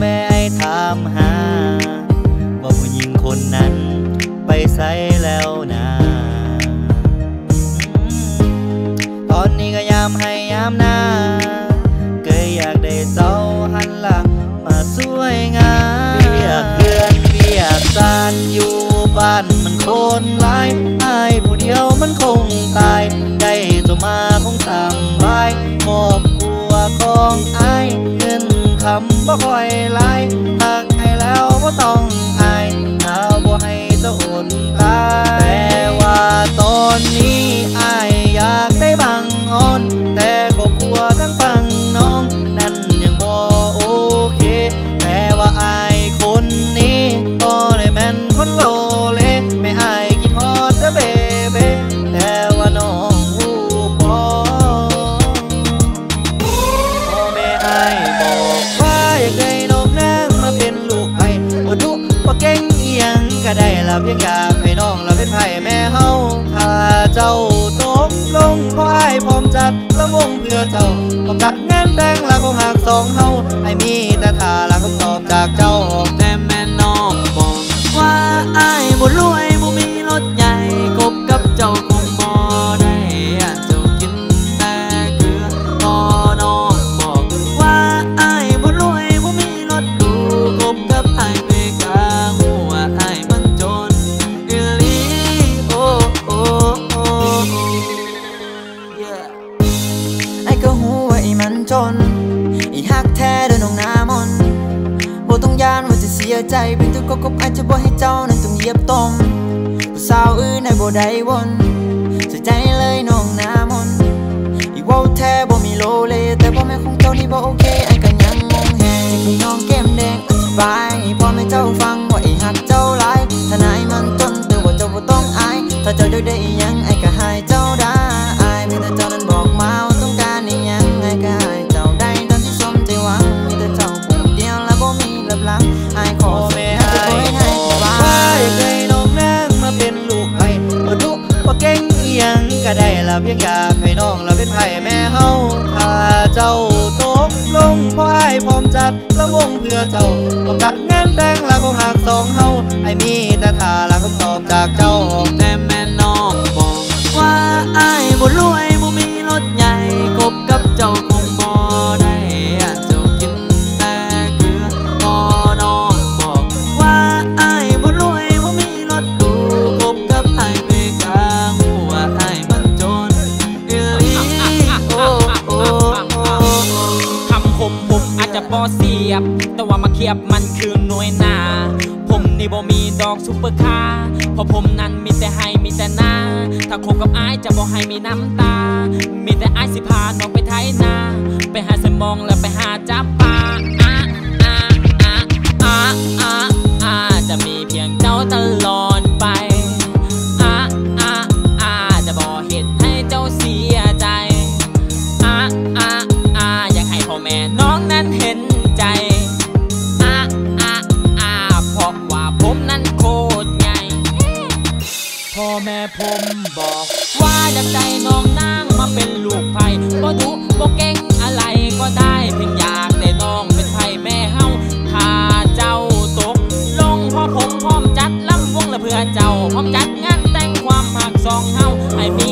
แม่ไอ้ถามหา ว่าผู้หญิงคนนั้นไปไสแล้ว หันหลังมาสวยงามเรียกเดือนเรียกซานอยู่บ้านมันคนหลายอายผู้เดียวมันคงตาย ได้ตัวมาคงสำบายครอบครัวของอายเงินคำบ่ค่อยหลหัก ขออายพร้อมจัดละวงเพื่อเจ้าประกัดงานแต่งละคงหักสองเฮาให้มีแต่ท่าละคำตอบจากเจ้า ยใจเป็นตัวก็กบอาจจะบ่ให้เจ้านั้นต้องเหยียบต้มผู้สาวอื่นในบ่ได้วนใส่ใจเลยน้องนะ บ่เก่งอียังก็ได้ละเพียงอยากให้น้องเราเป็นไผ่แม่เฮาถ้าเจ้าตกลงเพราะอายพร้อมจัดละวงเพื่อเจ้าก็กัดงานแต่งละคงหักสองเฮาไอ้มีแต่ท่าละคำตอบจากเจ้าแต่แม่น้องบอกว่าอายบ่รวย จะบอเสียบ แต่ว่ามาเคียบมันคือหน่วยนา ผมนี่บ่มีดอกซุปเปอร์คาร์เพราะผมนั้นมีแต่ให้มีแต่หน้าถ้าคบกับอ้ายจะบ่ให้มีน้ำตา มีแต่อ้ายสิพาน้องไปไถนา ไปหาสมองแล้วไปหาจับปลา แม่ผมบอก ว่าอยากได้น้องนางมาเป็นลูกไผ่บ่ดุบ่เก่งอะไรก็ได้เพียงอยากได้น้องเป็นไผ่แม่เฮาถ้าเจ้าตก ลงพ่อผมพร้อมจัดลำวงและเพื่อเจ้าพร้อมจัดงานแต่งความหักสองเฮาให้มี